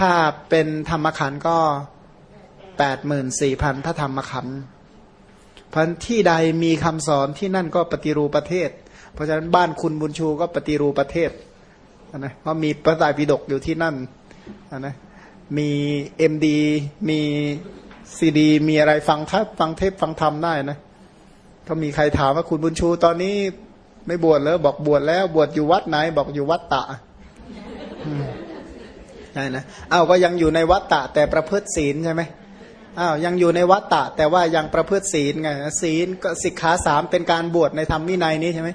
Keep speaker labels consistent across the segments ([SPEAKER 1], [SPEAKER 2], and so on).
[SPEAKER 1] ถ้าเป็นธรรมขันก็แปดหมื่นสี่พันพระธรรมขันธ์พันที่ใดมีคำสอนที่นั่นก็ปฏิรูปประเทศ เพราะฉะนั้นบ้านคุณบุญชูก็ปฏิรูปประเทศนะเพราะมีพระไตรปิฎกอยู่ที่นั่นนะมีเอ็มดีมีซีดี มีอะไรฟังทัฟังเทปฟังธรรมได้นะก็มีใครถามว่าคุณบุญชูตอนนี้ไม่บวชแล้วบอกบวชแล้ว บวชอยู่วัดไหน บอกอยู่วัดตะ ใช่นะอ้าวก็ยังอยู่ในวัดตะแต่ประพฤติศีลใช่ไหมอ้าวยังอยู่ในวัดตะแต่ว่ายังประพฤติศีลไงศีลก็สิกขาสามเป็นการบวชในธรรมวินัยนี้ใช่ไหม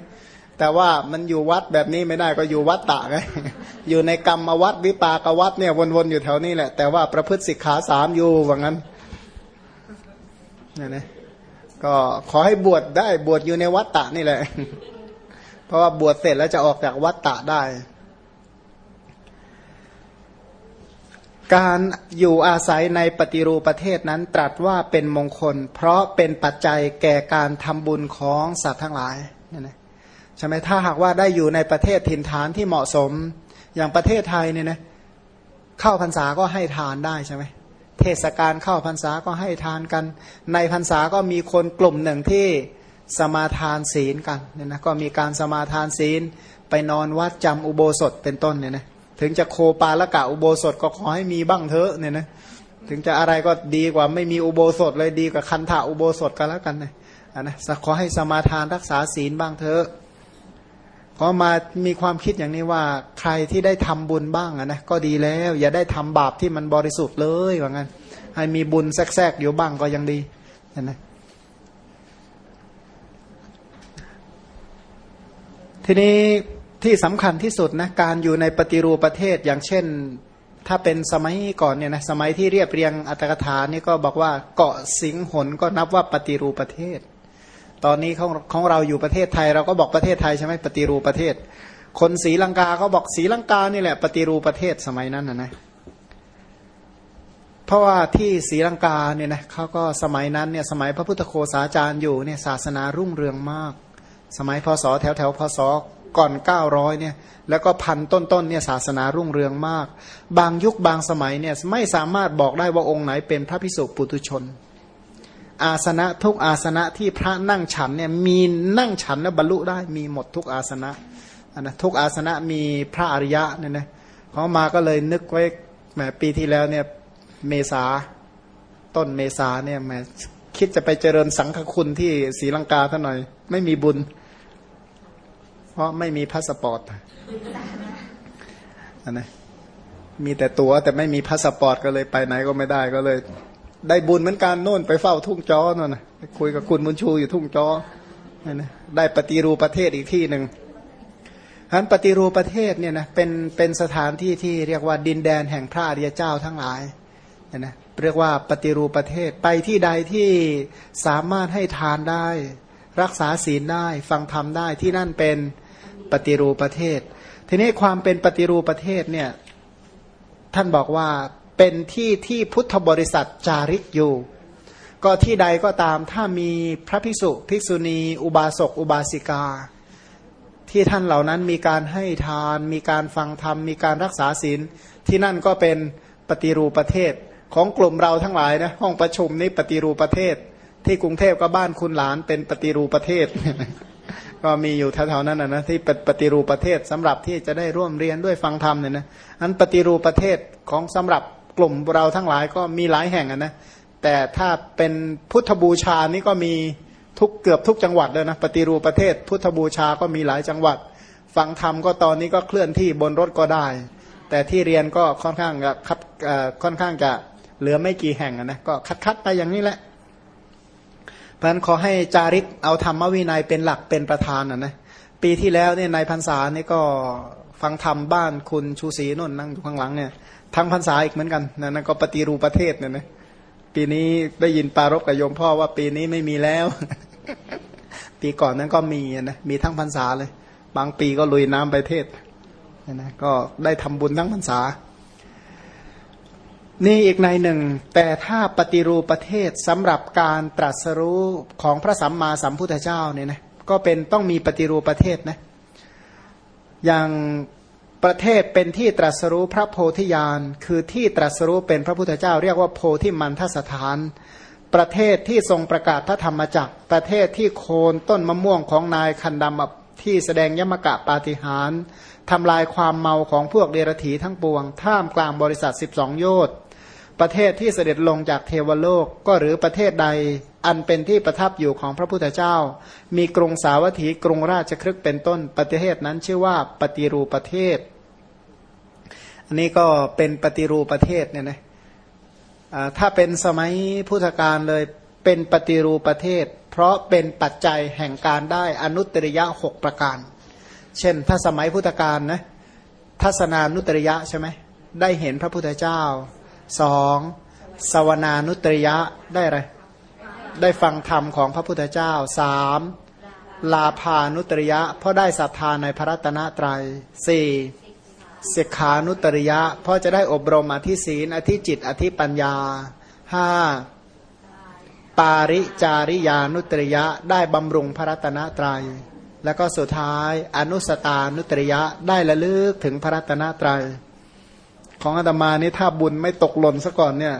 [SPEAKER 1] แต่ว่ามันอยู่วัดแบบนี้ไม่ได้ก็อยู่วัดตะไงอยู่ในกรรมวัดวิปากวัดเนี่ยวนๆอยู่แถวนี้แหละ แต่ว่าประพฤติสิกขาสามอยู่ว่างั้นนี่นะก็ขอให้บวชได้บวชอยู่ในวัดตะนี่แหละ เพราะว่าบวชเสร็จแล้วจะออกจากวัดตะได้ การอยู่อาศัยในปฏิรูปประเทศนั้นตรัสว่าเป็นมงคล เพราะเป็นปัจจัยแก่การทำบุญของสัตว์ทั้งหลายนี่นะใช่ไหมถ้าหากว่าได้อยู่ในประเทศถิ่นฐานที่เหมาะสม อย่างประเทศไทยเนี่ยนะเข้าพรรษาก็ให้ทานได้ใช่ไหมเทศกาลเข้าพรรษาก็ให้ทานกัน ในพรรษาก็มีคนกลุ่มหนึ่งที่สมาทานศีลกันเนี่ยนะก็มีการสมาทานศีลไปนอนวัดจำอุโบสถเป็นต้นเนี่ยนะ ถึงจะโคปาละกะอุโบสถก็ขอให้มีบ้างเถอะเนี่ยนะถึงจะอะไรก็ดีกว่าไม่มีอุโบสถเลยดีกว่าคันธะอุโบสถกันแล้วกันนะนะขอให้สมาทานรักษาศีลบ้างเถอะพอมามีความคิดอย่างนี้ว่าใครที่ได้ทำบุญบ้างนะก็ดีแล้ว อย่าได้ทำบาปที่มันบริสุทธิ์เลยว่างั้น ให้มีบุญแทรกๆอยู่บ้างก็ยังดีนไหมทีนี้ ที่สำคัญที่สุดนะการอยู่ในปฏิรูปประเทศอย่างเช่น ถ้าเป็นสมัยก่อนเนี่ยนะสมัยที่เรียบเรียงอัตถกถานี่ก็บอกว่าเกาะสิงหนก็นับว่าปฏิรูปประเทศ ตอนนี้ของของเราอยู่ประเทศไทยเราก็บอกประเทศไทยใช่ไหมปฏิรูปประเทศ คนศรีลังกาเขาบอกศรีลังกานี่แหละปฏิรูปประเทศสมัยนั้นนะนะเพราะว่าที่ศรีลังกาเนี่ยนะเขาก็สมัยนั้นเนี่ยสมัยพระพุทธโคสาจารย์อยู่เนี่ยศาสนารุ่งเรืองมาก สมัยพศแถวแถวพศ ก่อนเก้าร้อยเนี่ยแล้วก็พันต้นๆเนี่ยศาสนารุ่งเรืองมาก บางยุคบางสมัยเนี่ยไม่สามารถบอกได้ว่าองค์ไหนเป็นพระพิสุปุตุชน อาสนะทุกอาสนะที่พระนั่งฉันเนี่ยมีนั่งฉันแล้วบรรลุได้มีหมดทุกอาสนะนะทุกอาสนะมีพระอริยะเนี่ยนะเขามาก็เลยนึกไว้แหมปีที่แล้วเนี่ยเมษาต้นเมษาเนี่ยแหมคิดจะไปเจริญสังฆคุณที่ศรีลังกาท่าหน่อย ไม่มีบุญ เพราะไม่มีพาสปอร์ตอันนะมีแต่ตัวแต่ไม่มีพาสปอร์ตก็เลยไปไหนก็ไม่ได้ก็เลย ได้บุญเหมือนกันโน่นไปเฝ้าทุ่งจอน่นนะคุยกับคุณมุนชูอยู่ทุ่งจอนนะได้ปฏิรูปประเทศอีกที่หนึ่งฉะนั้นปฏิรูปประเทศเนี่ยนะเป็นเป็นสถานที่ที่เรียกว่าดินแดนแห่งพระอริยเจ้าทั้งหลายนะเรียกว่าปฏิรูปประเทศไปที่ใดที่สามารถให้ทานได้ รักษาศีลได้ฟังธรรมได้ที่นั่นเป็น ปฏิรูปประเทศ ทีนี้ความเป็นปฏิรูปประเทศเนี่ยท่านบอกว่าเป็นที่ที่พุทธบริษัทจาริกอยู่ ก็ที่ใดก็ตามถ้ามีพระภิกษุภิกษุณี อุบาสกอุบาสิกา ที่ท่านเหล่านั้นมีการให้ทาน มีการฟังธรรม มีการรักษาศีลที่นั่นก็เป็นปฏิรูปประเทศของกลุ่มเราทั้งหลายนะห้องประชุมนี้ปฏิรูปประเทศ ที่กรุงเทพก็บ้านคุณหลานเป็นปฏิรูปประเทศ ก็มีอยู่แถวๆนั้นนะที่ปฏิรูปประเทศสำหรับที่จะได้ร่วมเรียนด้วยฟังธรรมเนี่ยนะอันปฏิรูปประเทศของสำหรับกลุ่มเราทั้งหลายก็มีหลายแห่งนะแต่ถ้าเป็นพุทธบูชานี่ก็มีทุกเกือบทุกจังหวัดเลยนะปฏิรูปประเทศ พุทธบูชาก็มีหลายจังหวัด ฟังธรรมก็ตอนนี้ก็เคลื่อนที่บนรถก็ได้ แต่ที่เรียนก็ค่อนข้างครับค่อนข้างจะเหลือไม่กี่แห่งนะก็คัดๆไปอย่างนี้แหละ เพราะฉะนั้นขอให้จาริกเอาธรรมวินัยเป็นหลักเป็นประธานนะนะปีที่แล้วเนี่ยในพรรษานี่ก็ฟังธรรมบ้านคุณชูศรีนนนั่งอยู่ข้างหลังเนี่ยทั้งพรรษาอีกเหมือนกันนั่นก็ปฏิรูปประเทศเนี่ยนะปีนี้ได้ยินปารกกับโยมพ่อว่าปีนี้ไม่มีแล้ว ปีก่อนนั้นก็มีนะมีทั้งพรรษาเลย บางปีก็ลุยน้ำไปเทศนะก็ได้ทำบุญทั้งพรรษา นี่อีกในหนึ่ง แต่ถ้าปฏิรูปประเทศสำหรับการตรัสรู้ของพระสัมมาสัมพุทธเจ้าเนี่ยนะก็เป็นต้องมีปฏิรูปประเทศนะอย่างประเทศเป็นที่ตรัสรู้พระโพธิญาณ คือที่ตรัสรู้เป็นพระพุทธเจ้า เรียกว่าโพธิมันทสถาน ประเทศที่ทรงประกาศพระธรรมจักร ประเทศที่โคนต้นมะม่วงของนายคันดำที่แสดงยมกะปาฏิหารทำลายความเมาของพวกเดรถีทั้งปวง ท่ามกลางบริษัท 12 โยชน์ ประเทศที่เสด็จลงจากเทวโลกก็หรือประเทศใด อันเป็นที่ประทับอยู่ของพระพุทธเจ้า มีกรุงสาวัตถีกรุงราชครึกเป็นต้นประเทศนั้นชื่อว่าปฏิรูประเทศ อันนี้ก็เป็นปฏิรูประเทศเนี่ยนะถ้าเป็นสมัยพุทธกาลเลยเป็นปฏิรูประเทศ เพราะเป็นปัจจัยแห่งการได้อนุตริยะหกประการ เช่น ถ้าสมัยพุทธกาลนะทัศนานุตริยะใช่ไหมได้เห็นพระพุทธเจ้า สองสวนานุตริยะได้อะไรได้ฟังธรรมของพระพุทธเจ้าสามลาภานุตริยะ เพราะได้ศรัทธาในพระรัตนตรัยสี่สิกขานุตริยะ เพราะจะได้อบรมอธิศีนอธิจิต อธิปัญญาห้าปาริจาริยานุตริยะ ได้บำรุงพระรัตนตรัย แล้วก็สุดท้ายอนุสตานุตริยะ ได้ระลึกถึงพระรัตนตรัย ของอาตมานี่ถ้าบุญไม่ตกหล่นซะก่อนเนี่ย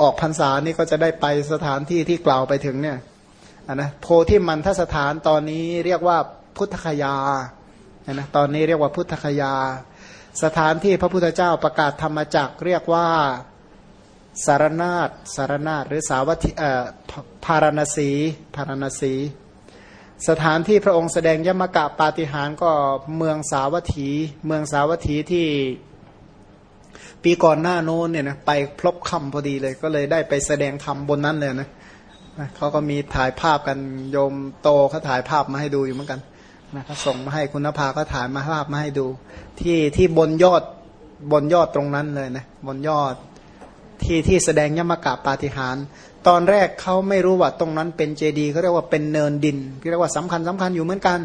[SPEAKER 1] ออกพรรษานี่ก็จะได้ไปสถานที่ที่กล่าวไปถึงเนี่ยนะโพธิมันทสถานตอนนี้เรียกว่าพุทธคยานะตอนนี้เรียกว่าพุทธคยา สถานที่พระพุทธเจ้าประกาศธรรมจักเรียกว่าสารนาฏสารนาฏหรือสาวัติพารณสีพารณสี สถานที่พระองค์แสดงยมกะปาฏิหารก็เมืองสาวัตถี เมืองสาวัตถีที่ ปีก่อนหน้าโน้นเนี่ยนะไปพลบคำพอดีเลยก็เลยได้ไปแสดงธรรมบนนั้นเลยนะเขาก็มีถ่ายภาพกันโยมโตเขาถ่ายภาพมาให้ดูอยู่เหมือนกันนะเขาส่งมาให้คุณนภาก็ถ่ายมาภาพมาให้ดู ที่ที่บนยอดบนยอดตรงนั้นเลยนะบนยอดที่ที่แสดงยมกะปาฏิหาร ตอนแรกเขาไม่รู้ว่าตรงนั้นเป็นเจดีย์เขาเรียกว่าเป็นเนินดินเรียกว่าสำคัญสำคัญอยู่เหมือนกัน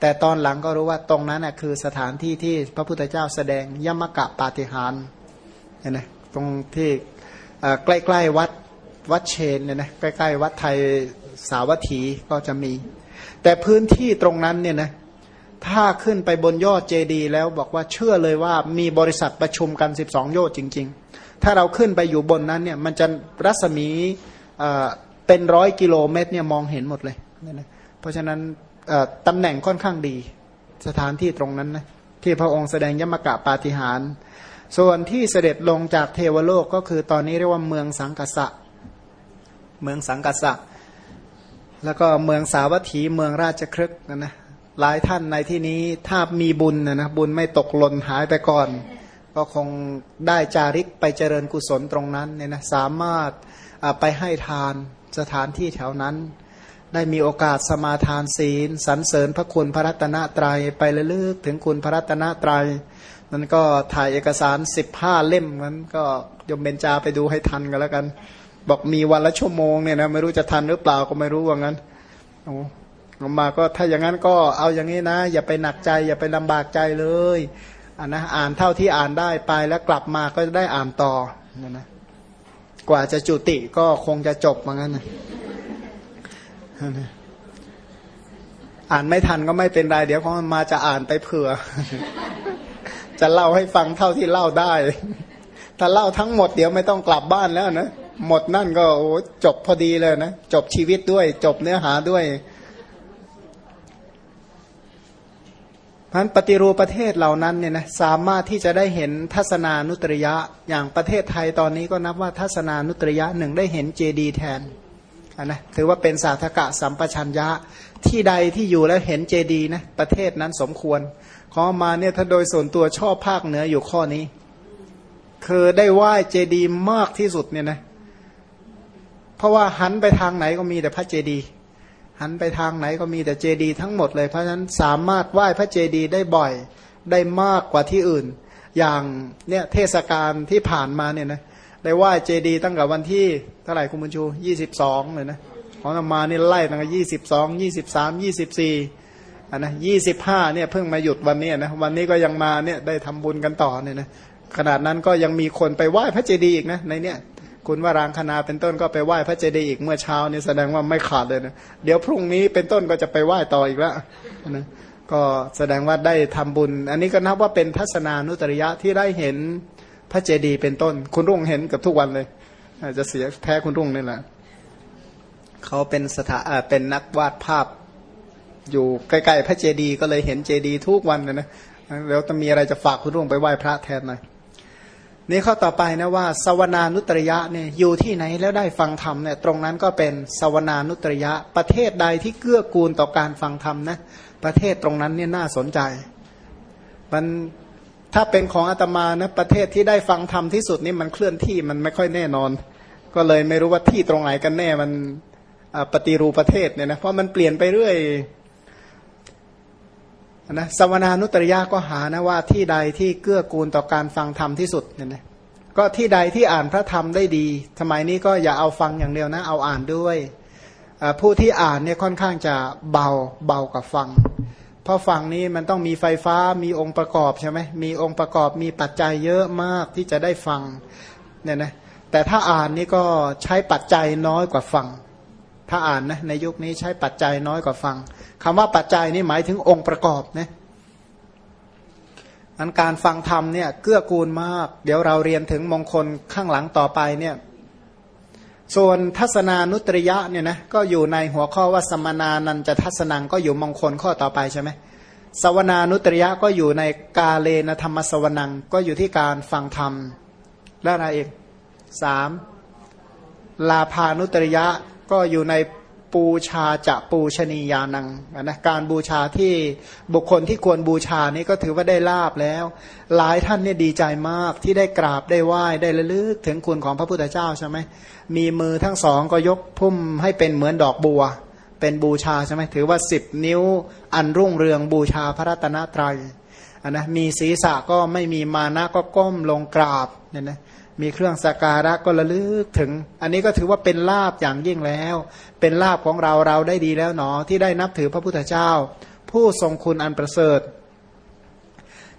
[SPEAKER 1] แต่ตอนหลังก็รู้ว่าตรงนั้นคือสถานที่ที่พระพุทธเจ้าแสดงยมกะปาฏิหาร เนี่ยนะตรงที่ใกล้ๆวัดวัดเชนเนี่ยนะใกล้ๆวัดไทยสาวัตถีก็จะมี แต่พื้นที่ตรงนั้นเนี่ยนะถ้าขึ้นไปบนยอดเจดีแล้วบอกว่าเชื่อเลยว่ามีบริษัทประชุมกัน 12 โยชน์จริง ๆ ถ้าเราขึ้นไปอยู่บนนั้นเนี่ยมันจะรัศมีเป็นร้อยกิโลเมตรเนี่ยมองเห็นหมดเลยนะเพราะฉะนั้นตำแหน่งค่อนข้างดี สถานที่ตรงนั้นนะที่พระองค์แสดงยมกะปาฏิหาร ส่วนที่เสด็จลงจากเทวโลกก็คือตอนนี้เรียกว่าเมืองสังกัสะเมืองสังกัสะแล้วก็เมืองสาวัตถีเมืองราชครึกนะนะหลายท่านในที่นี้ถ้ามีบุญนะนะบุญไม่ตกหล่นหายไปก่อน ก็คงได้จาริกไปเจริญกุศลตรงนั้นเนี่ยนะสามารถไปให้ทานสถานที่แถวนั้น ได้มีโอกาสสมาทานศีลสรรเสริญพระคุณพระรัตนตรยัยไประลึกถึงคุณพระรัตนตรยัย มันก็ถ่ายเอกสารสิบห้าเล่มมันก็ยมเบนจาไปดูให้ทันกันแล้วกัน บอกมีวันละชั่วโมงเนี่ยนะไม่รู้จะทันหรือเปล่าก็ไม่รู้ว่างั้นโอ้ออกมาก็ถ้าอย่างนั้นก็เอาอย่างนี้นะ อย่าไปหนักใจ อย่าไปลำบากใจเลยอ่านนะอ่านเท่าที่อ่านได้ไปแล้วกลับมาก็จะได้อ่านต่อนะนะกว่าจะจุติก็คงจะจบเหมือนกันนะอ่านไม่ทันก็ไม่เป็นไร เดี๋ยวเขามาจะอ่านไปเผื่อ จะเล่าให้ฟังเท่าที่เล่าได้ ถ้าเล่าทั้งหมดเดี๋ยวไม่ต้องกลับบ้านแล้วนะหมดนั่นก็โอ้จบพอดีเลยนะจบชีวิตด้วย จบเนื้อหาด้วยพันปฏิรูปประเทศเหล่านั้นเนี่ยนะสามารถที่จะได้เห็นทัศนานุตริยะ อย่างประเทศไทยตอนนี้ก็นับว่าทัศนานุตริยะหนึ่งได้เห็นเจดีแทนนะถือว่าเป็นสาธกะสัมปชัญญะที่ใดที่อยู่แล้วเห็นเจดีนะประเทศนั้นสมควร ขอมาเนี่ยถ้าโดยส่วนตัวชอบภาคเหนืออยู่ข้อนี้ คือได้ไหว้เจดีมากที่สุดเนี่ยนะ เพราะว่าหันไปทางไหนก็มีแต่พระเจดีหันไปทางไหนก็มีแต่เจดีทั้งหมดเลย เพราะฉะนั้นสามารถไหว้พระเจดีได้บ่อยได้มากกว่าที่อื่น อย่างเนี่ยเทศกาลที่ผ่านมาเนี่ยนะได้ไหว้เจดีตั้งแต่วันที่เท่าไหร่คุณบุญชูยี่สิบสองเลยนะของมานี่ไล่ตั้งแต่ยี่สิบสองยี่สิบสามยี่สิบสี่ อันนะยี่สิบห้าเนี่ยเพิ่งมาหยุดวันนี้นะวันนี้ก็ยังมาเนี่ยได้ทำบุญกันต่อเนี่ยนะขนาดนั้นก็ยังมีคนไปไหว้พระเจดีย์อีกนะในเนี่ยคุณวารางคณาเป็นต้นก็ไปไหว้พระเจดีย์อีกเมื่อเช้านี่แสดงว่าไม่ขาดเลยนะเดี๋ยวพรุ่งนี้เป็นต้นก็จะไปไหว้ต่ออีกแล้วนะก็แสดงว่าได้ทำบุญ อันนี้ก็นับว่าเป็นทัศนานุตริยะที่ได้เห็นพระเจดีย์เป็นต้น คุณรุ่งเห็นกับทุกวันเลย อาจจะเสียแพ้คุณรุ่งนี่แหละเขาเป็นสถาเป็นนักวาดภาพ อยู่ใกล้ๆพระเจดีย์ก็เลยเห็นเจดีย์ทุกวันเลยนะแล้วจะมีอะไรจะฝากคุณรุ่งไปไหว้พระแทนหน่อยนี่ข้อต่อไปนะว่าสวนานุตริยะเนี่ยอยู่ที่ไหนแล้วได้ฟังธรรมเนี่ยตรงนั้นก็เป็นสวนานุตริยะ ประเทศใดที่เกื้อกูลต่อการฟังธรรมนะประเทศตรงนั้นเนี่ยน่าสนใจมันถ้าเป็นของอาตมานะประเทศที่ได้ฟังธรรมที่สุดนี่มันเคลื่อนที่มันไม่ค่อยแน่นอน ก็เลยไม่รู้ว่าที่ตรงไหนกันแน่มันปฏิรูประเทศเนี่ยนะเพราะมันเปลี่ยนไปเรื่อย นะสวนานุตริยาก็หานะว่าที่ใดที่เกื้อกูลต่อการฟังธรรมที่สุดเนี่ยนะก็ที่ใดที่อ่านพระธรรมได้ดีสมัยนี้ก็อย่าเอาฟังอย่างเดียวนะ เอาอ่านด้วย ผู้ที่อ่านเนี่ยค่อนข้างจะเบาเบากว่าฟัง เพราะฟังนี้มันต้องมีไฟฟ้ามีองค์ประกอบใช่ไหมมีองค์ประกอบมีปัจจัยเยอะมากที่จะได้ฟังเนี่ยนะแต่ถ้าอ่านนี่ก็ใช้ปัจจัยน้อยกว่าฟัง ถ้าอ่านนะในยุคนี้ใช้ปัจจัยน้อยกว่าฟังคำว่าปัจจัยนี่หมายถึงองค์ประกอบนะอันการฟังธรรมเนี่ยเกื้อกูลมาก เดี๋ยวเราเรียนถึงมงคลข้างหลังต่อไปเนี่ยส่วนทัศนานุตริยะเนี่ยนะก็อยู่ในหัวข้อว่าสมนานันจะทัศนังก็อยู่มงคลข้อต่อไปใช่ไหมสวนานุตริยะก็อยู่ในกาเลนธรรมสวนังก็อยู่ที่การฟังธรรม แล้วอะไรอีกสามลาพานุตริยะ ก็อยู่ในปูชาจะปูชนียานังนะการบูชาที่บุคคลที่ควรบูชานี้ก็ถือว่าได้ลาบแล้ว หลายท่านเนี่ยดีใจมากที่ได้กราบได้ไหว้ได้ระลึกถึงคุณของพระพุทธเจ้าใช่ไหมมีมือทั้งสองก็ยกพุ่มให้เป็นเหมือนดอกบัว เป็นบูชาใช่ไหมถือว่าสิบนิ้วอันรุ่งเรืองบูชาพระรัตนตรัยนะมีศีรษะก็ไม่มีมานะก็ก้มลงกราบเนี่ยนะ มีเครื่องสักการะก็ระลึกถึง อันนี้ก็ถือว่าเป็นลาบอย่างยิ่งแล้ว เป็นลาบของเราเราได้ดีแล้วหนอ ที่ได้นับถือพระพุทธเจ้า ผู้ทรงคุณอันประเสริฐ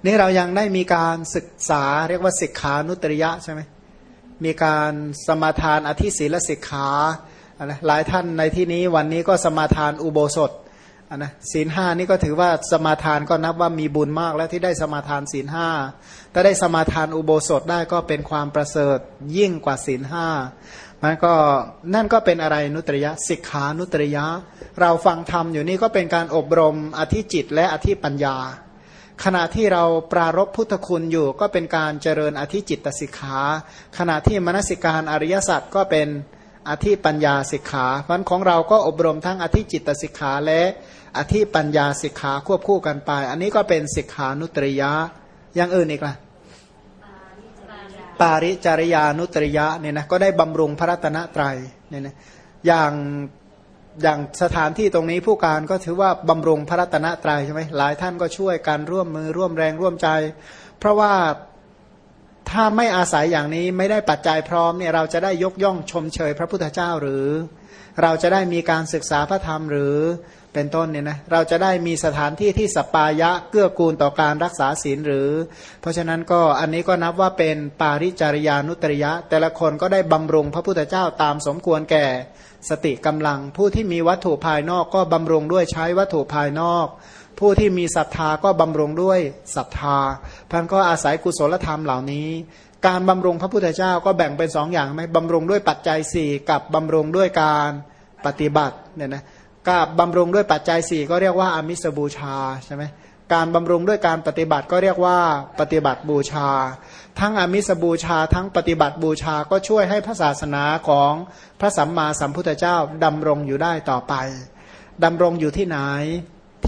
[SPEAKER 1] นี่เรายังได้มีการศึกษาเรียกว่าศิกขานุตริยะใช่ไหมมีการสมาทานอธิศีลสิกขาหลายท่านในที่นี้วันนี้ก็สมาทานอุโบสถ อันะศีลห้านี่ก็ถือว่าสมาทานก็นับว่ามีบุญมากแล้วที่ได้สมาทานศีลห้าถ้าได้สมาทานอุโบสถได้ก็เป็นความประเสริฐยิ่งกว่าศีลห้ามันก็นั่นก็เป็นอะไรนุตริยะสิกขานุตริยะ เราฟังธรรมอยู่นี่ก็เป็นการอบรมอธิจิตและอธิปัญญา ขณะที่เราปรารบพุทธคุณอยู่ก็เป็นการเจริญอธิจิตตสิกขา ขณะที่มนสิการอริยสัจก็เป็น อธิปัญญาสิกขามันของเราก็อบรมทั้งอธิจิตสิกขาและอธิปัญญาสิกขาควบคู่กันไป อันนี้ก็เป็นสิกขานุตริยะอย่างอื่นอีกล่ะปาริจาริยานุตริยะเนี่ยนะก็ได้บำรุงพระรัตนตรัยเนี่ยนะอย่างอย่างสถานที่ตรงนี้ผู้การก็ถือว่าบำรุงพระรัตนตรัยใช่ไหมหลายท่านก็ช่วยกันร่วมมือร่วมแรงร่วมใจ เพราะว่า ถ้าไม่อาศัยอย่างนี้ไม่ได้ปัจจัยพร้อมเนี่ยเราจะได้ยกย่องชมเชยพระพุทธเจ้าหรือ เราจะได้มีการศึกษาพระธรรมหรือเป็นต้นเนี่ยนะเราจะได้มีสถานที่ที่สปายะเกื้อกูลต่อการรักษาศีลหรือ เพราะฉะนั้นก็อันนี้ก็นับว่าเป็นปาริจารยานุตริยะ แต่ละคนก็ได้บำรุงพระพุทธเจ้าตามสมควรแก่สติกำลัง ผู้ที่มีวัตถุภายนอกก็บำรุงด้วยใช้วัตถุภายนอก ผู้ที่มีศรัทธาก็บำรุงด้วยศรัทธาพันก็อาศัยกุศลธรรมเหล่านี้ การบำรุงพระพุทธเจ้าก็แบ่งเป็นสองอย่างไหมบำรุงด้วยปัจจัยสี่กับบำรุงด้วยการปฏิบัติเนี่ยนะก็บำรุงด้วยปัจจัยสี่ก็เรียกว่าอามิสบูชาใช่ไหมการบำรุงด้วยการปฏิบัติก็เรียกว่าปฏิบัติบูชา ทั้งอามิสบูชา ทั้งปฏิบัติบูชาก็ช่วยให้พระศาสนาของพระสัมมาสัมพุทธเจ้าดำรงอยู่ได้ต่อไปดำรงอยู่ที่ไหน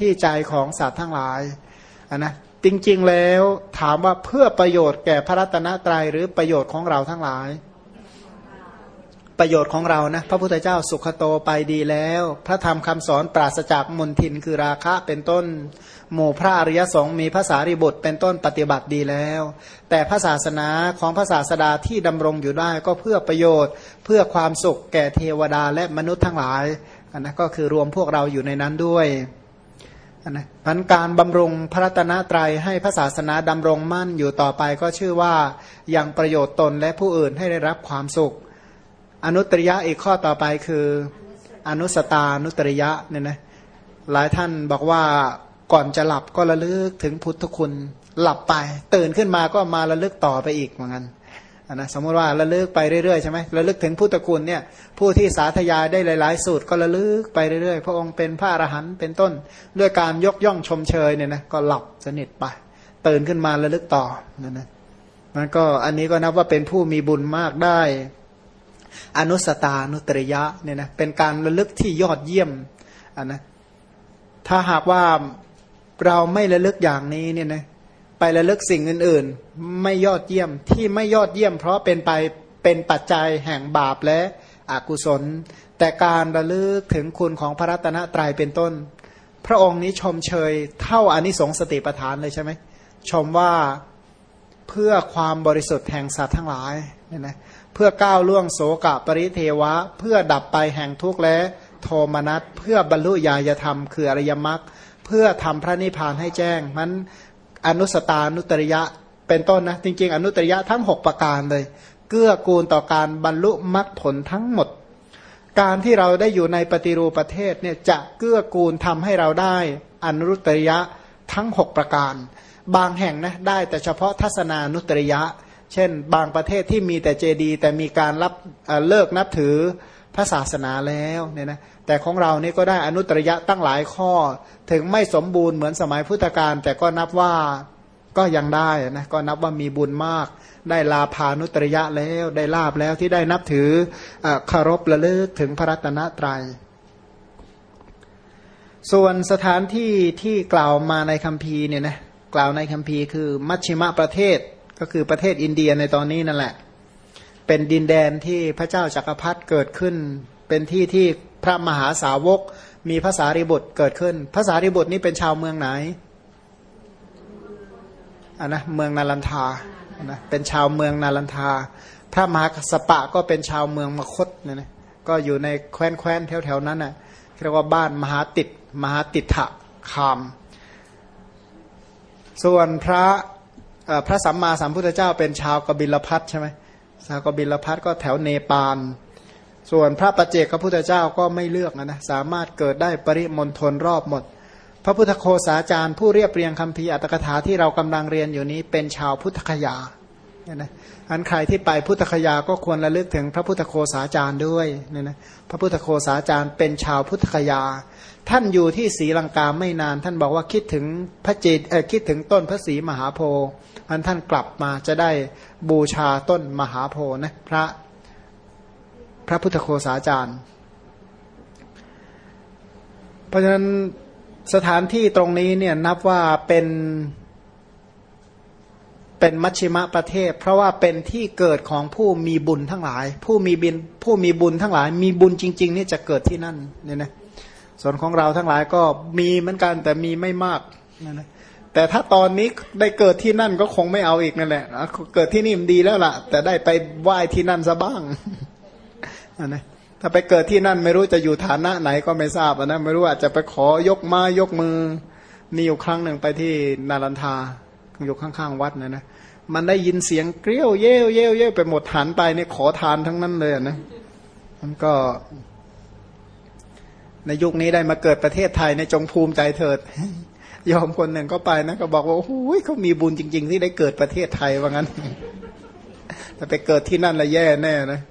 [SPEAKER 1] ที่ใจของสัตว์ทั้งหลายนนะจริงๆแล้วถามว่าเพื่อประโยชน์แก่พระรัตนตรัยหรือประโยชน์ของเราทั้งหลาย ประโยชน์ของเรานะพระพุทธเจ้าสุขโตไปดีแล้ว พระธรรมคำสอนปราศจากมนทินคือราคะเป็นต้นหมู่พระอริยสงฆ์มีภาษาริบุตรเป็นต้นปฏิบัติดีแล้ว แต่พระศาสนาของพระศาสดาที่ดำรงอยู่ได้ก็เพื่อประโยชน์ เพื่อความสุขแก่เทวดาและมนุษย์ทั้งหลายอันนั้นก็คือรวมพวกเราอยู่ในนั้นด้วย นะพันการบำรุงพระตนะตรัยให้พระศาสนาดำรงมั่นอยู่ต่อไปก็ชื่อว่ายังประโยชน์ตนและผู้อื่นให้ได้รับความสุข อนุตริยะอีกข้อต่อไปคืออนุสตานุตริยะเนี่ยนะหลายท่านบอกว่าก่อนจะหลับก็ระลึกถึงพุทธคุณ หลับไป ตื่นขึ้นมาก็มาระลึกต่อไปอีกเหมือนกัน นะสมมติว่าระลึกไปเรื่อยๆใช่ไหมระลึกถึงพุทธคุณเนี่ยผู้ที่สาธยายได้หลาย ๆ สูตรก็ระลึกไปเรื่อยๆ พระองค์เป็นพระอรหันต์เป็นต้น ด้วยการยกย่องชมเชยเนี่ยนะก็หลับสนิทไปตื่นขึ้นมาระลึกต่อนั่นนะมันก็อันนี้ก็นับว่าเป็นผู้มีบุญมากได้ อนุสตานุตริยะเนี่ยนะเป็นการระลึกที่ยอดเยี่ยมอันนะถ้าหากว่าเราไม่ระลึกอย่างนี้เนี่ยนะ ไประลึกสิ่งอื่นๆ ไม่ยอดเยี่ยมที่ไม่ยอดเยี่ยม เพราะเป็นไปเป็นปัจจัยแห่งบาปและอกุศล แต่การระลึกถึงคุณของพระรัตนตรัยเป็นต้น พระองค์นี้ชมเชยเท่าอนิสงสติปทานเลยใช่ไหมชมว่าเพื่อความบริสุทธิ์แห่งสัตว์ทั้งหลายเนี่ยนะเพื่อก้าวล่วงโสกะปริเทวะ เพื่อดับไปแห่งทุกข์และโทมนัสเพื่อบรรลุญาณธรรมคืออริยมรรคเพื่อทำพระนิพพานให้แจ้งมัน อนุสตานุตริยะเป็นต้นนะจริงๆ อนุตริยะทั้ง 6 ประการเลย เกื้อกูลต่อการบรรลุมรรคผลทั้งหมด การที่เราได้อยู่ในปฏิรูปประเทศเนี่ยจะเกื้อกูลทำให้เราได้อนุตริยะทั้ง 6 ประการ บางแห่งนะได้แต่เฉพาะทัศนานุตริยะ เช่น บางประเทศที่มีแต่เจดี แต่มีการรับเลิกนับถือ พระศาสนาแล้วเนี่ยนะแต่ของเรานี่ก็ได้อนุตรยะตั้งหลายข้อ ถึงไม่สมบูรณ์เหมือนสมัยพุทธกาลแต่ก็นับว่าก็ยังได้นะก็นับว่ามีบุญมาก ได้ลาภานุตรยะแล้วได้ลาบแล้วที่ได้นับถืออคารพระลึกถึงพระรัตนตรยัย ส่วนสถานที่ที่กล่าวมาในคัมภีร์เนี่ยนะกล่าวในคัมภีร์คือมัชชิมะประเทศก็คือประเทศอินเดียในตอนนี้นั่นแหละ เป็นดินแดนที่พระเจ้าจักรพรรดิเกิดขึ้น เป็นที่ที่พระมหาสาวกมีภาษาริบุตรเกิดขึ้นภาษาริบุตรนี่เป็นชาวเมืองไหนอะนะเมืองนาลันทานะเป็นชาวเมืองนาลันทา พระมหาสปะก็เป็นชาวเมืองมคตเนี่ยนะก็อยู่ในแคว้นแคว้นแถวๆนั้นนะ่ะเรียกว่าบ้านมหาติดมหาติถะคาม ส่วนพระพระสัมมาสัมพุทธเจ้าเป็นชาวกบิลพัทใช่ไหม สากบิลพัทก็แถวเนปาล ส่วนพระประเจกพระพุทธเจ้าก็ไม่เลือกนะสามารถเกิดได้ปริมณฑลรอบหมด พระพุทธโคสาจารย์ผู้เรียบเรียงคำพีอัตถกถาที่เรากำลังเรียนอยู่นี้เป็นชาวพุทธคยาเนี่ยนะอันใครที่ไปพุทธคยาก็ควรระลึกถึงพระพุทธโคสาจารย์ด้วยเนี่ยนะพระพุทธโคสาจารย์เป็นชาวพุทธคยา ท่านอยู่ที่ศรีลังกาไม่นาน ท่านบอกว่าคิดถึงพระเจดเออคิดถึงต้นพระศรีมหาโพธิ์อันท่านกลับมาจะได้บูชาต้นมหาโพนะพระพระพุทธโคสาจารย์ เพราะฉะนั้นสถานที่ตรงนี้เนี่ยนับว่าเป็นเป็นมัชชิมะประเทศ เพราะว่าเป็นที่เกิดของผู้มีบุญทั้งหลาย ผู้มีบินผู้มีบุญทั้งหลาย มีบุญจริง ๆ นี่จะเกิดที่นั่นเนี่ยนะ ส่วนของเราทั้งหลายก็มีเหมือนกันแต่มีไม่มากนะนะแต่ถ้าตอนนี้ได้เกิดที่นั่นก็คงไม่เอาอีกนั่นแหละเกิดที่นี่มันดีแล้วล่ะ แต่ได้ไปไหว้ที่นั่นซะบ้างนะถ้าไปเกิดที่นั่นไม่รู้จะอยู่ฐานะไหนก็ไม่ทราบนะไม่รู้อาจจะไปขอยกมายกมือมีอยู่ครั้งหนึ่งไปที่นารันทาอยู่ข้างๆวัดนะนะมันได้ยินเสียงเกลี้ยวเย่เย่เย่ไปหมดหันไปเนี่ยขอทานทั้งนั้นเลยนะมันก็ ในยุคนี้ได้มาเกิดประเทศไทยในจงภูมิใจเถิดยอมคนหนึ่งก็ไปนะก็บอกว่าโอ้โหเขามีบุญจริง ๆ ที่ได้เกิดประเทศไทยว่างั้นแต่ไปเกิดที่นั่นละแย่แน่นะ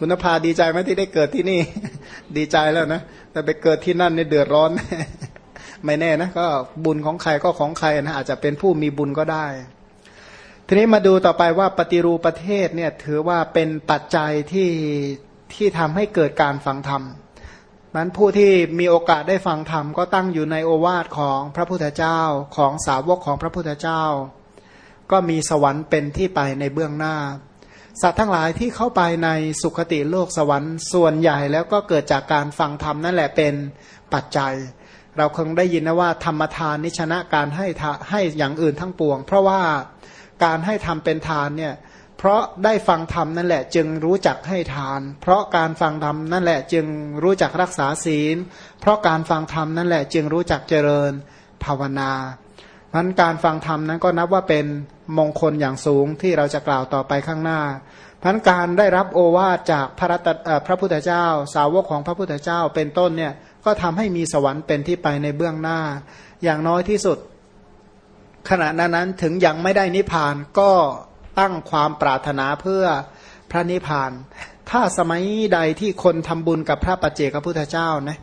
[SPEAKER 1] คุณภาดีใจไหมที่ได้เกิดที่นี่ ดีใจแล้วนะแต่ไปเกิดที่นั่นเนี่ยเดือดร้อน ไม่แน่นะก็บุญของใครก็ของใครนะอาจจะเป็นผู้มีบุญก็ได้ ทีนี้มาดูต่อไปว่าปฏิรูปประเทศเนี่ยถือว่าเป็นปัจจัยที่ที่ทำให้เกิดการฟังธรรม นั้นผู้ที่มีโอกาสได้ฟังธรรมก็ตั้งอยู่ในโอวาทของพระพุทธเจ้าของสาวกของพระพุทธเจ้า ก็มีสวรรค์เป็นที่ไปในเบื้องหน้า สัตว์ทั้งหลายที่เข้าไปในสุขติโลกสวรรค์ส่วนใหญ่แล้วก็เกิดจากการฟังธรรมนั่นแหละเป็นปัจจัย เราคงได้ยินนะว่าธรรมทานนิชนะการให้ให้อย่างอื่นทั้งปวง เพราะว่าการให้ทำเป็นทานเนี่ย เพราะได้ฟังธรรมนั่นแหละ จึงรู้จักให้ทาน เพราะการฟังธรรมนั่นแหละ จึงรู้จักรักษาศีล เพราะการฟังธรรมนั่นแหละ จึงรู้จักเจริญภาวนาเพราะการฟังธรรมนั้นก็นับว่าเป็นมงคลอย่างสูงที่เราจะกล่าวต่อไปข้างหน้าพันการได้รับโอวาทจากพระตพระพุทธเจ้า สาวกของพระพุทธเจ้าเป็นต้นเนี่ยก็ทำให้มีสวรรค์เป็นที่ไปในเบื้องหน้า อย่างน้อยที่สุด ขณะนั้นถึงยังไม่ได้นิพพานก็ ตั้งความปรารถนาเพื่อพระนิพพาน ถ้าสมัยใดที่คนทำบุญกับพระปัจเจกพุทธเจ้านะ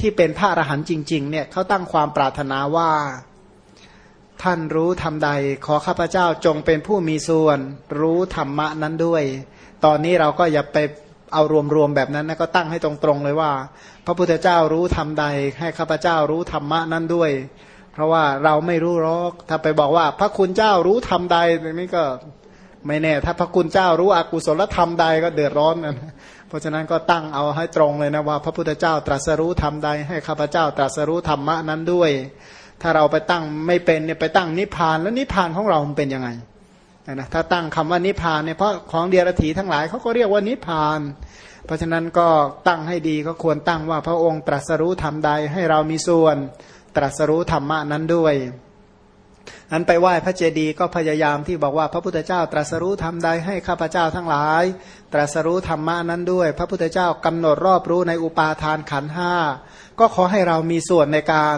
[SPEAKER 1] ที่เป็นพระอรหันต์จริง ๆ เนี่ยเขาตั้งความปรารถนาว่า ท่านรู้ทำใด ขอข้าพเจ้าจงเป็นผู้มีส่วน รู้ธรรมะนั้นด้วย ตอนนี้เราก็อย่าไปเอารวมๆแบบนั้นนะก็ตั้งให้ตรงๆเลยว่า พระพุทธเจ้ารู้ทำใด ให้ข้าพเจ้ารู้ธรรมะนั้นด้วย เพราะว่าเราไม่รู้หรอก ถ้าไปบอกว่า พระคุณเจ้ารู้ทำใดตรงนี้ก็ไม่แน่ ถ้าพระคุณเจ้ารู้อกุศลธรรมใดก็เดือดร้อนนะเพราะฉะนั้นก็ตั้งเอาให้ตรงเลยนะว่า พระพุทธเจ้าตรัสรู้ทำใด ให้ข้าพเจ้าตรัสรู้ธรรมะนั้นด้วย ถ้าเราไปตั้งไม่เป็นเนี่ยไปตั้งนิพพานแล้วนิพพานของเรามันเป็นยังไงนะถ้าตั้งคำว่านิพพานเนี่ยเพราะของเดียรถีทั้งหลายเขาก็เรียกว่านิพพาน เพราะฉะนั้นก็ตั้งให้ดีก็ควรตั้งว่าพระองค์ตรัสรู้ทำใดให้เรามีส่วน ตรัสรู้ธรรมะนั้นด้วยนั้นไปไหว้พระเจดีย์ก็พยายามที่บอกว่าพระพุทธเจ้าตรัสรู้ทำใดให้ข้าพเจ้าทั้งหลาย ตรัสรู้ธรรมะนั้นด้วย พระพุทธเจ้ากำหนดรอบรู้ในอุปาทานขันห้าก็ขอให้เรามีส่วนในการ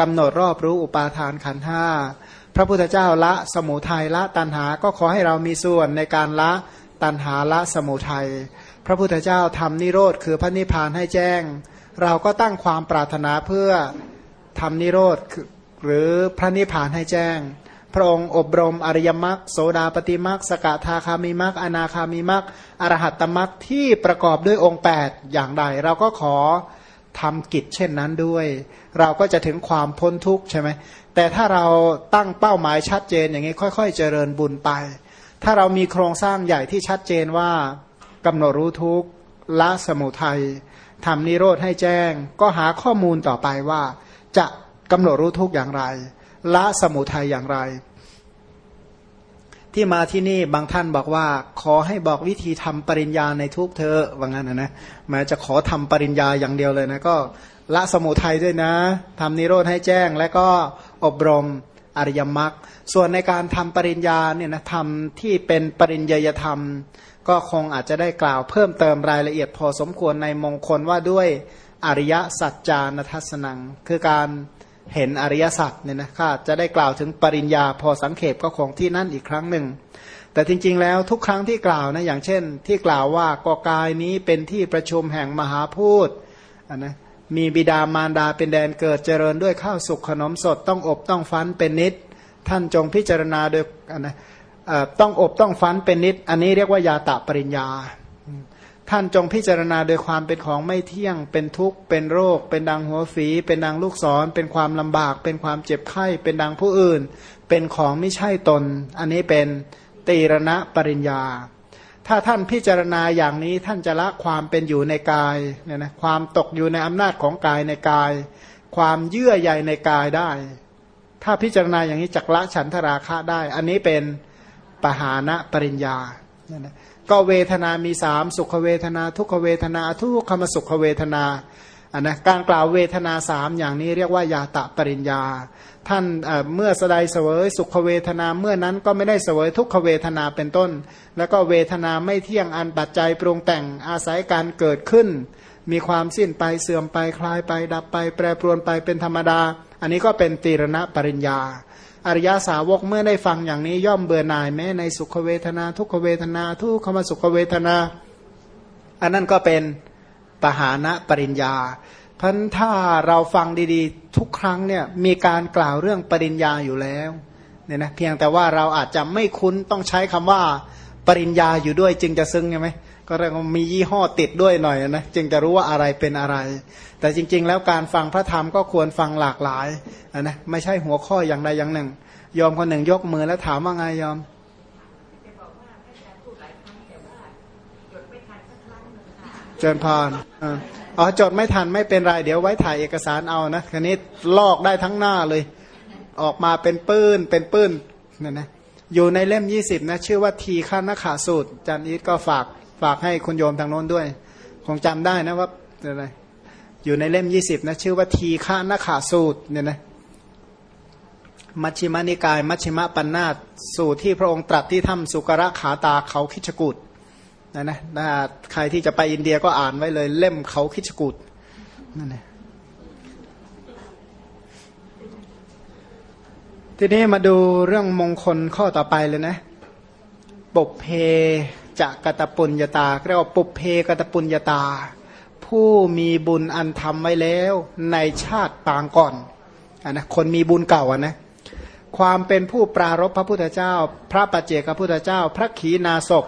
[SPEAKER 1] กำหนดรอบรู้อุปาทานขันห้าพระพุทธเจ้าละสมุทัยละตันหา ก็ขอให้เรามีส่วนในการละตันหาละสมุทัยพระพุทธเจ้าทำนิโรธคือพระนิพพานให้แจ้ง เราก็ตั้งความปรารถนาเพื่อ ทำนิโรธหรือพระนิพพานให้แจ้ง พระองค์อบรมอริยมรรคโสดาปฏิมรรคสกทาคามิมรรคอนาคามิมรรคอรหัตตมรรคที่ประกอบด้วยองค์ 8 อย่างใด เราก็ขอทำกิจเช่นนั้นด้วย เราก็จะถึงความพ้นทุกข์ใช่ไหมแต่ถ้าเราตั้งเป้าหมายชัดเจนอย่างนี้ค่อย ๆ เจริญบุญไป ถ้าเรามีโครงสร้างใหญ่ที่ชัดเจนว่ากำหนดรู้ทุกข์ละสมุทัยทำนิโรธให้แจ้ง ก็หาข้อมูลต่อไปว่า จะกำหนดรู้ทุกอย่างไร ละสมุทัยอย่างไร ที่มาที่นี่บางท่านบอกว่า ขอให้บอกวิธีทำปริญญาในทุกเธอว่างั้นนะนะแม้จะขอทำปริญญาอย่างเดียวเลยนะก็ละสมุทัยด้วยนะทำนิโรธให้แจ้ง และก็อบรมอริยมรรคส่วนในการทำปริญญาเนี่ยนะทำที่เป็นปริญญยธรรม ก็คงอาจจะได้กล่าวเพิ่มเติมรายละเอียดพอสมควรในมงคลว่าด้วย อริยสัจจานทัศนัง คือการเห็นอริยสัจเนี่ยนะข้าจะได้กล่าวถึงปริญญาพอสังเขปก็คงที่นั่นอีกครั้งหนึ่ง แต่จริง ๆ แล้วทุกครั้งที่กล่าวนะอย่างเช่น ที่กล่าวว่ากอกายนี้เป็นที่ประชุมแห่งมหาพูดนนะมีบิดามารดาเป็นแดนเกิดเจริญด้วยข้าวสุกขนมสดต้องอบต้องฟันเป็นนิด ท่านจงพิจารณาโดยนะต้องอบต้องฟันเป็นนิด อันนี้เรียกว่ายาตะปริญญา ท่านจงพิจารณาโดยความเป็นของไม่เที่ยง เป็นทุกข์ เป็นโรค เป็นดังหัวฝี เป็นดังลูกศร เป็นความลำบาก เป็นความเจ็บไข้ เป็นดังผู้อื่น เป็นของไม่ใช่ตน อันนี้เป็นตีรณะปริญญา ถ้าท่านพิจารณาอย่างนี้ท่านจะละความเป็นอยู่ในกายเนี่ยนะความตกอยู่ในอำนาจของกายในกาย ความเยื่อใยในกายได้ ถ้าพิจารณาอย่างนี้จักละฉันทราคะได้ อันนี้เป็นปหานะปริญญาเนี่ยนะ ก็เวทนามีสามสุขเวทนา ทุกขเวทนาทุกขมสุขเวทนาอันนะการกล่าวเวทนาสามอย่างนี้เรียกว่ายาตะปริญญา ท่านเมื่อสดายเสวยสุขเวทนาเมื่อนั้นก็ไม่ได้เสวยทุกขเวทนาเป็นต้น แล้วก็เวทนาไม่เที่ยงอันปัจจัยปรุงแต่งอาศัยการเกิดขึ้น มีความสิ้นไปเสื่อมไปคลายไปดับไป แปรปรวนไปเป็นธรรมดา อันนี้ก็เป็นตีรณะปริญญา อริยาสาวกเมื่อได้ฟังอย่างนี้ย่อมเบื่อหน่ายแม้ในสุขเวทนา ทุกขเวทนา ทุกขมสุขเวทนา อันนั้นก็เป็นปหานะปริญญาพันถ้าเราฟังดีๆ ทุกครั้งเนี่ยมีการกล่าวเรื่องปริญญาอยู่แล้วเนี่ยนะเพียงแต่ว่าเราอาจจะไม่คุ้นต้องใช้คำว่าปริญญาอยู่ด้วยจึงจะซึ้งใช่ไหม ก็เรียกว่ามียี่ห้อติดด้วยหน่อยนะจึงจะรู้ว่าอะไรเป็นอะไร แต่จริง ๆ แล้วการฟังพระธรรมก็ควรฟังหลากหลายนะไม่ใช่หัวข้ออย่างใดอย่างหนึ่ง ยอมคนหนึ่งยกมือแล้วถามว่าไงยอมเจริญพรอ๋อจดไม่ทันไม่เป็นไรเดี๋ยวไว้ถ่ายเอกสารเอานะคันนี้ลอกได้ทั้งหน้าเลย ออกมาเป็นปื้นเป็นปื้นนั่นนะอยู่ในเล่มยี่สิบนะ ชื่อว่าทีฆานขาสูตรจันอีทก็ฝาก ฝากให้คุณโยมทางโน้นด้วย คงจำได้นะว่าอะไรอยู่ในเล่มยี่สิบนะ ชื่อว่าทีฆานขาสูตรเนี่ยนะมัชฌิมานิกาย มัชฌิมปัญนาตสูตรที่พระองค์ตรัสที่ถ้ำสุกระขาตาเขาคิชกุดนะนะถ้าใครที่จะไปอินเดียก็อ่านไว้เลย เล่มเขาคิชกุดนั่นนะทีนี้มาดูเรื่องมงคลข้อต่อไปเลยนะปุเพ จะกตปุญญาตาเรียกว่าปุเพกตปุญญาตา ผู้มีบุญอันทำไว้แล้วในชาติปางก่อนอนนะคนมีบุญเก่าอะนะความเป็นผู้ปรารบพระพุทธเจ้า พระปัจเจกพระพุทธเจ้า พระขีณาสพ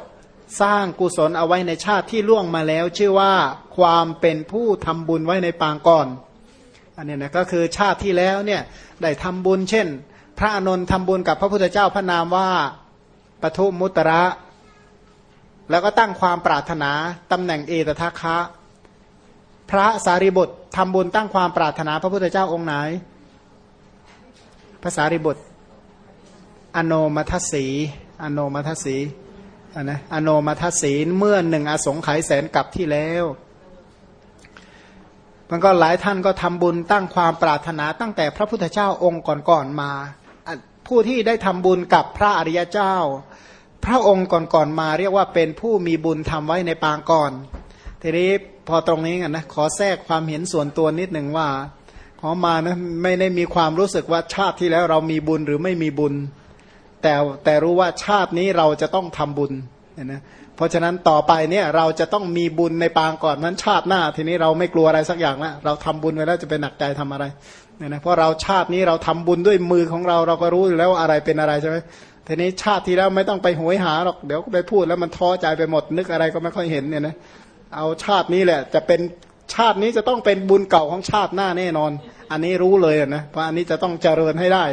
[SPEAKER 1] สร้างกุศลเอาไว้ในชาติที่ล่วงมาแล้ว ชื่อว่าความเป็นผู้ทำบุญไว้ในปางก่อนอันนี้นะก็คือชาติที่แล้วเนี่ยได้ทำบุญเช่น พระอานนท์ทำบุญกับพระพุทธเจ้าพระนามว่าปทุมุตระ แล้วก็ตั้งความปรารถนาตำแหน่งเอตทัคคะ พระสารีบุตรทำบุญตั้งความปรารถนาพระพุทธเจ้าองค์ไหนภาษาริบุตร อโนมัทสีอโนมัทสีอันนะอโนมัทสีเมื่อหนึ่งอสงไขยแสนกับที่แล้ว มันก็หลายท่านก็ทำบุญตั้งความปรารถนาตั้งแต่พระพุทธเจ้าองค์ก่อนๆมา ผู้ที่ได้ทำบุญกับพระอริยเจ้า พระองค์ก่อนๆมาเรียกว่าเป็นผู้มีบุญทำไว้ในปางก่อน ทีนี้พอตรงนี้กันนะขอแทรกความเห็นส่วนตัวนิดหนึ่งว่า ขอมานะไม่ได้มีความรู้สึกว่าชาติที่แล้วเรามีบุญหรือไม่มีบุญ แต่แต่รู้ว่าชาตินี้เราจะต้องทำบุญเนี่ยนะเพราะฉะนั้นต่อไปเนี่ยเราจะต้องมีบุญในปางก่อนนั้นชาติหน้า ทีนี้เราไม่กลัวอะไรสักอย่างละเราทำบุญไว้แล้วจะเป็นหนักใจทำอะไรเนี่ยนะเพราะเราชาตินี้เราทำบุญด้วยมือของเราเราก็รู้อยู่แล้วว่าอะไรเป็นอะไรใช่ไหม ทีนี้ชาติที่แล้วไม่ต้องไปหวยหาหรอกเดี๋ยวไปพูดแล้วมันท้อใจไปหมดนึกอะไรก็ไม่ค่อยเห็นเนี่ยนะเอาชาตินี้แหละ จะเป็นชาตินี้จะต้องเป็นบุญเก่าของชาติหน้าแน่นอน อันนี้รู้เลยนะเพราะอันนี้จะต้องเจริญให้ได้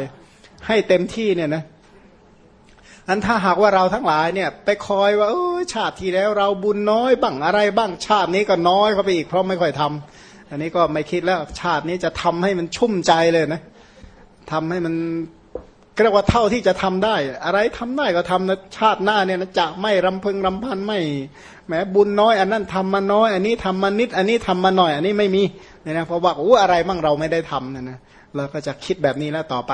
[SPEAKER 1] ให้เต็มที่เนี่ยนะอันถ้าหากว่าเราทั้งหลายเนี่ย ไปคอยว่าเออชาติที่แล้วเราบุญน้อยบ้างอะไรบ้างชาตินี้ก็น้อยเข้าไปอีกเพราะไม่ค่อยทำอันนี้ก็ไม่คิดแล้วชาตินี้จะทำให้มันชุ่มใจเลยนะทำให้มัน เรียกว่าเท่าที่จะทำได้ อะไรทำได้ก็ทำนะชาติหน้าเนี่ยนะจะไม่รำพึงรำพันไม่แม้บุญน้อยอันนั้นทำมาน้อย อันนี้ทำมานิด อันนี้ทำมาหน่อย อันนี้ไม่มีเนี่ยนะเพราะว่าอู้อะไรมั่งเราไม่ได้ทำเนี่ยนะเราก็จะคิดแบบนี้แล้วต่อไป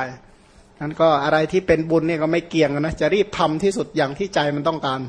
[SPEAKER 1] นั้นก็อะไรที่เป็นบุญเนี่ยก็ไม่เกี่ยงนะจะรีบทำที่สุดอย่างที่ใจมันต้องการ